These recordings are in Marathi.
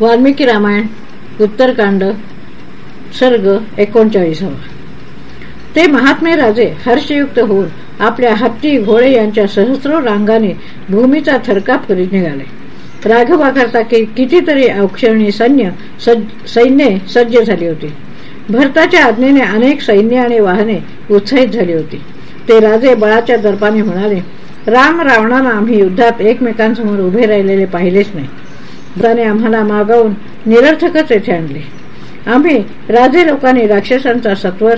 वाल्मिकी रामायण उत्तरकांड सर्ग एकोणचाळीसावा. ते महात्मे राजे हर्षयुक्त होऊन आपल्या हत्ती घोडे यांच्या सहस्रो रांगाने भूमीचा थरकाप करीत निघाले. राघवाकरता कितीतरी औक्षणी सैन्य सैन्य सज्ज झाली होती. भरताच्या आज्ञेने अनेक सैन्य आणि वाहने उत्साहित झाली होती. ते राजे बळाच्या दर्पाने म्हणाले राम रावणाला आम्ही युद्धात एकमेकांसमोर उभे राहिलेले पाहिलेच नाही. त्याने आम्हाला मागवून निरर्थकच येथे आणले. आम्ही राजे लोकांनी राक्षसांचा सत्वर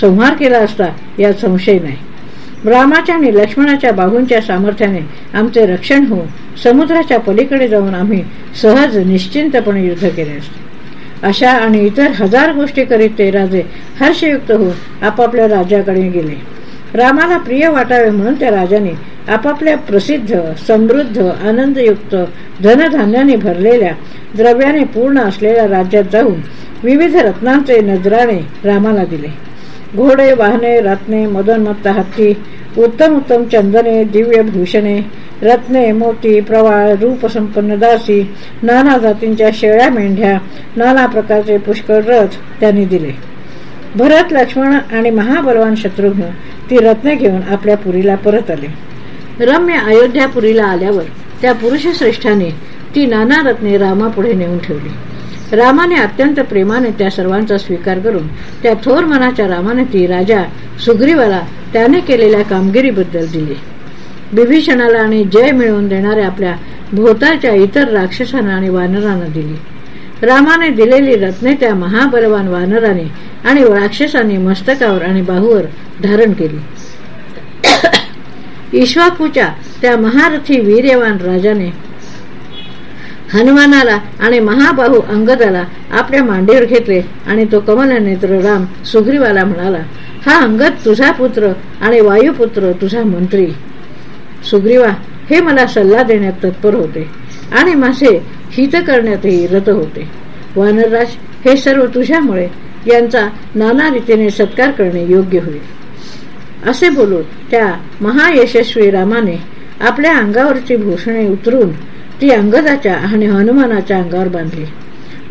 संहार केला असता यात संशय नाही. रामाच्या आणि लक्ष्मणाच्या बाहूंच्या सामर्थ्याने आमचे रक्षण होऊन समुद्राच्या पलीकडे जाऊन आम्ही सहज निश्चिंतपणे युद्ध केले असते. अशा आणि इतर हजार गोष्टी करीत ते राजे हर्षयुक्त होऊन आपापल्या राज्याकडे गेले. रामाला प्रिय वाटावे म्हणून त्या राजाने आपापल्या प्रसिद्ध समृद्ध आनंदयुक्त धनधान्याने भरलेल्या द्रव्याने पूर्ण असलेल्या राज्यात जाऊन विविध रत्नांचे नजराणे रामाला दिले. घोडे वाहने रत्ने मदनमत्त हत्ती उत्तम उत्तम चंदने दिव्य भूषणे रत्ने मोती प्रवाळ रूपसंपन्न दासी नाना जातींच्या शेळ्या मेंढ्या नाना प्रकारचे पुष्कळ रथ त्यांनी दिले. भरत लक्ष्मण आणि महाबलवान शत्रुघ्न ती रत्ने घेऊन आपल्या पुरीला परत आले रम्य अयोध्यापुरीला आल्यावर त्या पुरुषश्रेष्ठाने ती नाना रत्ने रामापुढे नेऊन ठेवली. रामाने अत्यंत प्रेमाने त्या सर्वांचा स्वीकार करून त्या थोर मनाच्या रामाने ती राजा सुग्रीवाला त्याने केलेल्या कामगिरीबद्दल दिली. बिभीषणाला आणि जय मिळवून देणाऱ्या आपल्या भोवताच्या इतर राक्षसांना आणि वानरांना दिली. रामाने दिलेली रत्ने त्या महाबलवान वानराने आणि राक्षसांनी मस्तकावर आणि बाहूवर धारण केली. इश्वाकूच्या त्या महारथी वीर्यवान राजाने. हनुमानाला आणि महाबाहू अंगदाला आपल्या मांडीवर घेतले आणि तो कमलनेत्र राम सुग्रीवाला म्हणाला हा अंगद तुझा पुत्र आणि वायुपुत्र तुझा मंत्री. सुग्रीवा हे मला सल्ला देण्यात तत्पर होते आणि माझे हित करण्यातही रत होते. वानरराज हे सर्व तुझ्यामुळे यांचा नाना रीतीने सत्कार करणे योग्य होईल. असे बोलून त्या महायशस्वी रामाने आपल्या अंगावरची भूषणे उतरून ती अंगदाच्या आणि हनुमानाच्या अंगावर बांधली.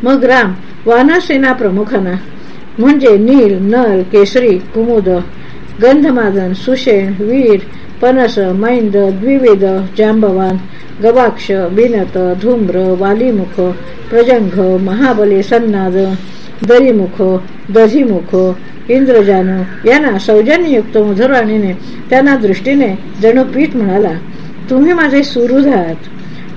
मग राम वानरसेना प्रमुखांना म्हणजे नील नल केसरी कुमुद गंधमादन सुषेण वीर पनस मैंद द्विवेद जांबवान गवाक्ष बिनत धूम्र वालीमुख प्रजंघ महाबले सन्नाद दरीमुख दधीमुख इंद्रजानू यांना सौजन्ययुक्त मधुराणीने त्यांना दृष्टीने जणू पीठ म्हणाला तुम्ही माझे सुरूज आहात.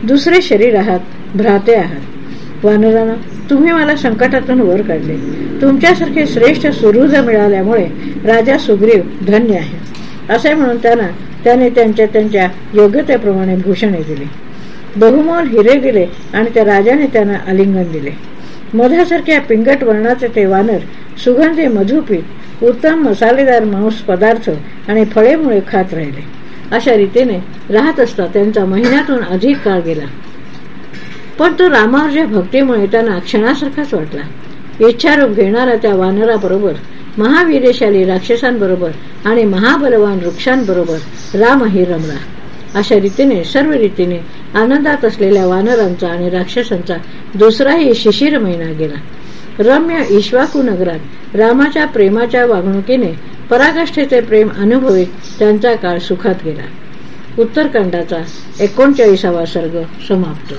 दुसरे शरीर आहात भ्राते आहात. वानरांना तुम्ही मला संकटातून वर काढले. तुमच्यासारखे श्रेष्ठ सुहृद मिळाल्यामुळे राजा सुग्रीव धन्य आहे. असे म्हणून त्यांना त्याने त्यांच्या त्यांच्या योग्यतेप्रमाणे भूषणे दिली. बहुमोल हिरे दिले आणि त्या राजाने त्यांना आलिंगन दिले. मधासारख्या पिंगट वर्णाचे ते वानर सुगंधी मधुपीठ उत्तम मसालेदार मांस पदार्थ आणि फळेमुळे खात राहिले. अशा रीतीने राहत असता त्यांचा महिन्यातून अधिक काळ गेला. पण तो रामावरच्या भक्तीमुळे त्यांना क्षणासारखाच वाटला. इच्छारूप घेणारा त्या वानराबरोबर महावीरशाली राक्षसांबरोबर आणि महाबलवान वृक्षांबरोबर रामही रमला. अशा रीतीने सर्व रीतीने आनंदात असलेल्या वानरांचा आणि राक्षसांचा दुसराही शिशिर महिना गेला. रम्य ईश्वाकू नगरात रामाच्या प्रेमाच्या वागणुकीने पराकाष्ठेचे प्रेम अनुभवित त्यांचा काळ सुखात गेला. उत्तरकांडाचा एकोणचाळीसावा सर्ग समाप्त.